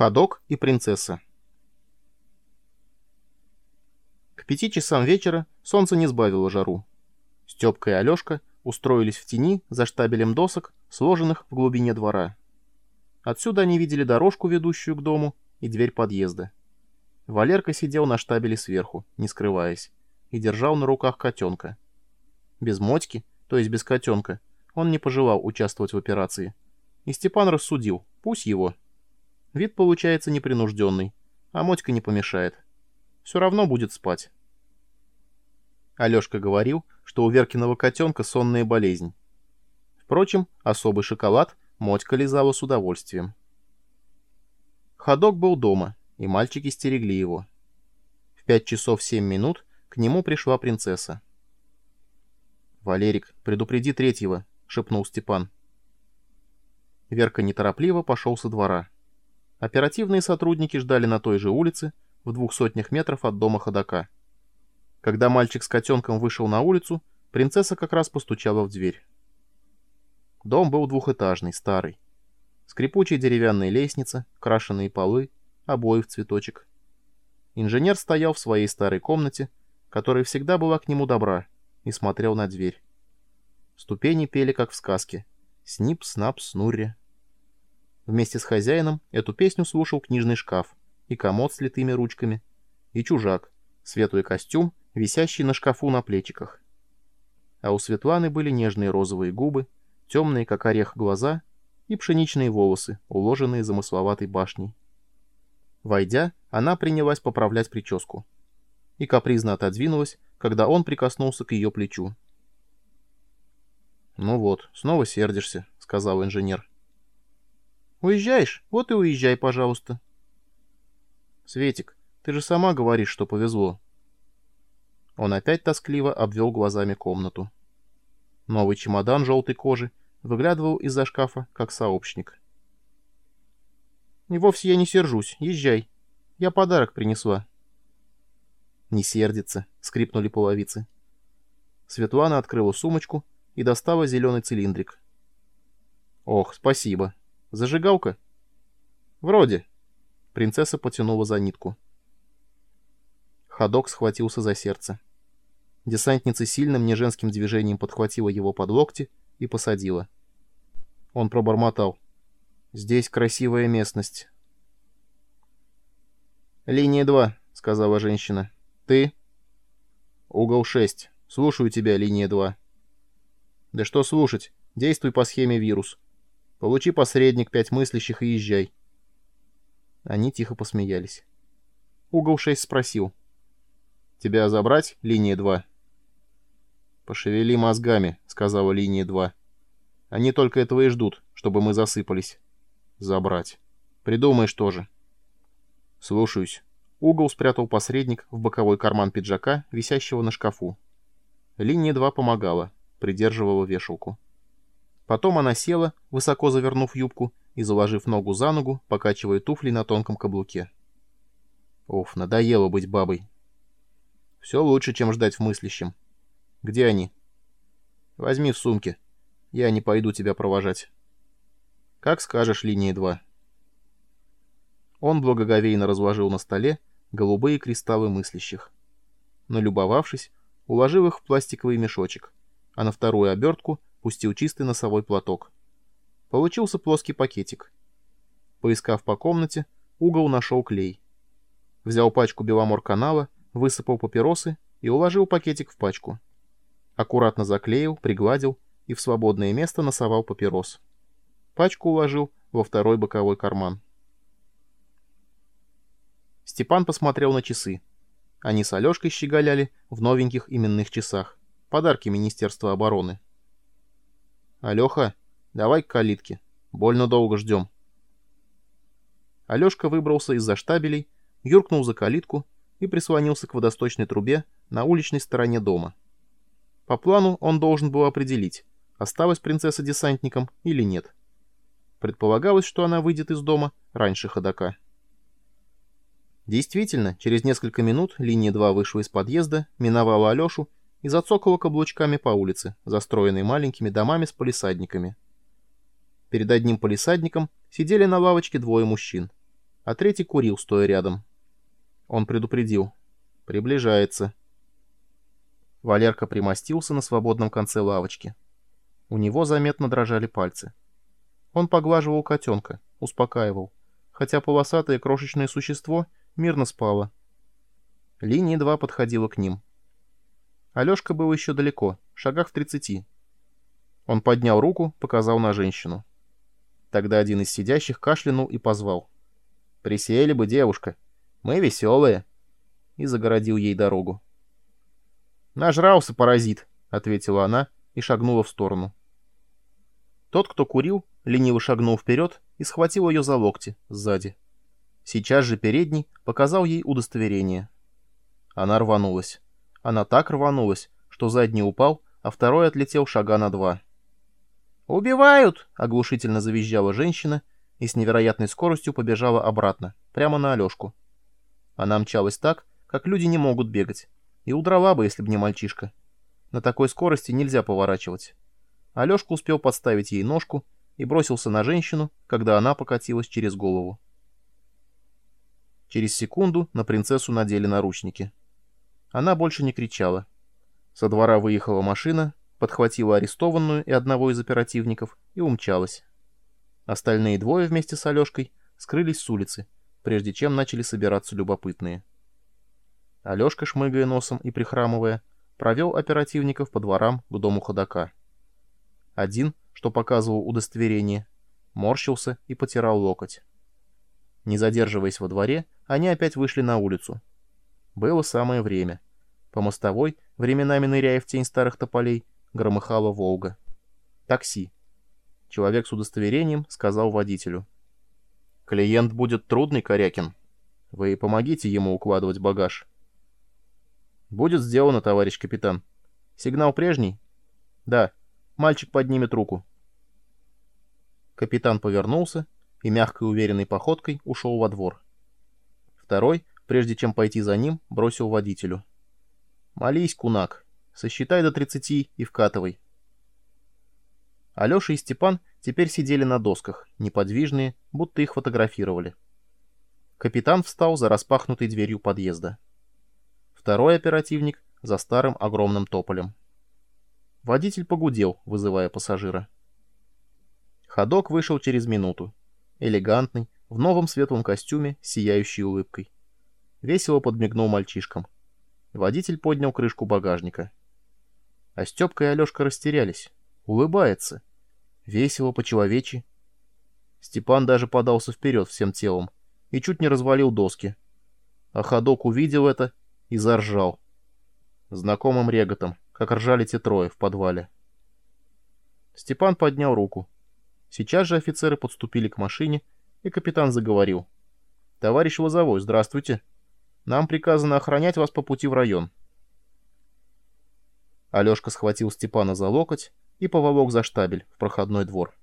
Ходок и принцесса. К пяти часам вечера солнце не сбавило жару. Степка и Алешка устроились в тени за штабелем досок, сложенных в глубине двора. Отсюда они видели дорожку, ведущую к дому, и дверь подъезда. Валерка сидел на штабеле сверху, не скрываясь, и держал на руках котенка. Без мотьки, то есть без котенка, он не пожелал участвовать в операции. И Степан рассудил, пусть его. Вид получается непринужденный, а Мотька не помешает. Все равно будет спать. Алешка говорил, что у Веркиного котенка сонная болезнь. Впрочем, особый шоколад Мотька лизала с удовольствием. Ходок был дома, и мальчики стерегли его. В пять часов семь минут к нему пришла принцесса. «Валерик, предупреди третьего», — шепнул Степан. Верка неторопливо пошел со двора. Оперативные сотрудники ждали на той же улице, в двух сотнях метров от дома ходока. Когда мальчик с котенком вышел на улицу, принцесса как раз постучала в дверь. Дом был двухэтажный, старый. Скрипучая деревянная лестница, крашеные полы, обои в цветочек. Инженер стоял в своей старой комнате, которая всегда была к нему добра, и смотрел на дверь. Ступени пели, как в сказке. Снип, снап, снурри. Вместе с хозяином эту песню слушал книжный шкаф, и комод с литыми ручками, и чужак, светлый костюм, висящий на шкафу на плечиках. А у Светланы были нежные розовые губы, темные, как орех, глаза и пшеничные волосы, уложенные замысловатой башней. Войдя, она принялась поправлять прическу. И капризно отодвинулась, когда он прикоснулся к ее плечу. «Ну вот, снова сердишься», — сказал инженер. Уезжаешь? Вот и уезжай, пожалуйста. Светик, ты же сама говоришь, что повезло. Он опять тоскливо обвел глазами комнату. Новый чемодан желтой кожи выглядывал из-за шкафа, как сообщник. «И вовсе я не сержусь. Езжай. Я подарок принесла». «Не сердится», — скрипнули половицы. Светлана открыла сумочку и достала зеленый цилиндрик. «Ох, спасибо», Зажигалка? Вроде. Принцесса потянула за нитку. Ходок схватился за сердце. Десантница сильным неженским движением подхватила его под локти и посадила. Он пробормотал. «Здесь красивая местность». «Линия 2», — сказала женщина. «Ты?» «Угол 6. Слушаю тебя, линия 2». «Да что слушать? Действуй по схеме вирус». Получи посредник, пять мыслящих и езжай. Они тихо посмеялись. Угол 6 спросил. «Тебя забрать, линия 2?» «Пошевели мозгами», — сказала линия 2. «Они только этого и ждут, чтобы мы засыпались. Забрать. Придумай, что же». «Слушаюсь». Угол спрятал посредник в боковой карман пиджака, висящего на шкафу. Линия 2 помогала, придерживала вешалку. Потом она села, высоко завернув юбку и заложив ногу за ногу, покачивая туфли на тонком каблуке. Оф, надоело быть бабой. Все лучше, чем ждать в мыслящем. Где они? Возьми в сумке. Я не пойду тебя провожать. Как скажешь, линия 2. Он благоговейно разложил на столе голубые кристаллы мыслящих. Налюбовавшись, уложил их в пластиковый мешочек, а на вторую обертку — пустил чистый носовой платок. Получился плоский пакетик. Поискав по комнате, угол нашел клей. Взял пачку беломор-канала, высыпал папиросы и уложил пакетик в пачку. Аккуратно заклеил, пригладил и в свободное место носовал папирос. Пачку уложил во второй боковой карман. Степан посмотрел на часы. Они с Алешкой щеголяли в новеньких именных часах. Подарки Министерства обороны. «Алеха, давай к калитке. Больно долго ждем». Алешка выбрался из-за штабелей, юркнул за калитку и прислонился к водосточной трубе на уличной стороне дома. По плану он должен был определить, осталась принцесса десантником или нет. Предполагалось, что она выйдет из дома раньше ходока. Действительно, через несколько минут линия 2 вышла из подъезда, миновала Алешу и зацокала каблучками по улице, застроенной маленькими домами с полисадниками. Перед одним полисадником сидели на лавочке двое мужчин. а третий курил, стоя рядом. Он предупредил. «Приближается». Валерка примостился на свободном конце лавочки. У него заметно дрожали пальцы. Он поглаживал котенка, успокаивал, хотя полосатое крошечное существо мирно спало. Линия 2 подходила к ним. Алешка был еще далеко, шагах в тридцати. Он поднял руку, показал на женщину. Тогда один из сидящих кашлянул и позвал. «Присели бы, девушка. Мы веселые». И загородил ей дорогу. «Нажрался, паразит», — ответила она и шагнула в сторону. Тот, кто курил, лениво шагнул вперед и схватил ее за локти сзади. Сейчас же передний показал ей удостоверение. Она рванулась. Она так рванулась, что задний упал, а второй отлетел шага на два. «Убивают!» — оглушительно завизжала женщина и с невероятной скоростью побежала обратно, прямо на Алешку. Она мчалась так, как люди не могут бегать, и удрала бы, если бы не мальчишка. На такой скорости нельзя поворачивать. Алешка успел подставить ей ножку и бросился на женщину, когда она покатилась через голову. Через секунду на принцессу надели наручники. Она больше не кричала. Со двора выехала машина, подхватила арестованную и одного из оперативников и умчалась. Остальные двое вместе с Алешкой скрылись с улицы, прежде чем начали собираться любопытные. Алешка, шмыгая носом и прихрамывая, провел оперативников по дворам к дому ходока. Один, что показывал удостоверение, морщился и потирал локоть. Не задерживаясь во дворе, они опять вышли на улицу. Было самое время. По мостовой, временами ныряя в тень старых тополей, громыхала «Волга». Такси. Человек с удостоверением сказал водителю. «Клиент будет трудный, Корякин. Вы помогите ему укладывать багаж». «Будет сделано, товарищ капитан. Сигнал прежний?» «Да. Мальчик поднимет руку». Капитан повернулся и мягкой уверенной походкой ушел во двор. Второй, прежде чем пойти за ним, бросил водителю. «Молись, кунак. Сосчитай до тридцати и вкатывай». Алеша и Степан теперь сидели на досках, неподвижные, будто их фотографировали. Капитан встал за распахнутой дверью подъезда. Второй оперативник за старым огромным тополем. Водитель погудел, вызывая пассажира. Ходок вышел через минуту. Элегантный, в новом светлом костюме, сияющей улыбкой. Весело подмигнул мальчишкам. Водитель поднял крышку багажника. А Степка и Алешка растерялись. Улыбается. Весело, по-человечи. Степан даже подался вперед всем телом и чуть не развалил доски. А ходок увидел это и заржал. Знакомым реготом, как ржали те трое в подвале. Степан поднял руку. Сейчас же офицеры подступили к машине, и капитан заговорил. «Товарищ Лозовой, здравствуйте. Нам приказано охранять вас по пути в район». Алешка схватил Степана за локоть и поволок за штабель в проходной двор.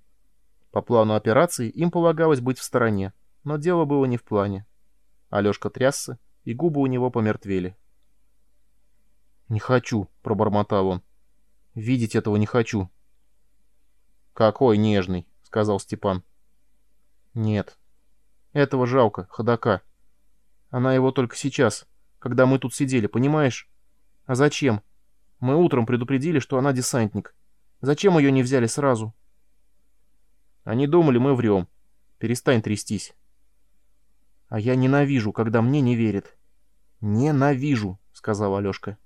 По плану операции им полагалось быть в стороне, но дело было не в плане. Алешка трясся, и губы у него помертвели. «Не хочу», — пробормотал он. «Видеть этого не хочу». «Какой нежный», — сказал Степан. «Нет. Этого жалко, ходока. Она его только сейчас, когда мы тут сидели, понимаешь? А зачем? Мы утром предупредили, что она десантник. Зачем ее не взяли сразу?» «Они думали, мы врем. Перестань трястись». «А я ненавижу, когда мне не верят». «Ненавижу», — сказал Алешка.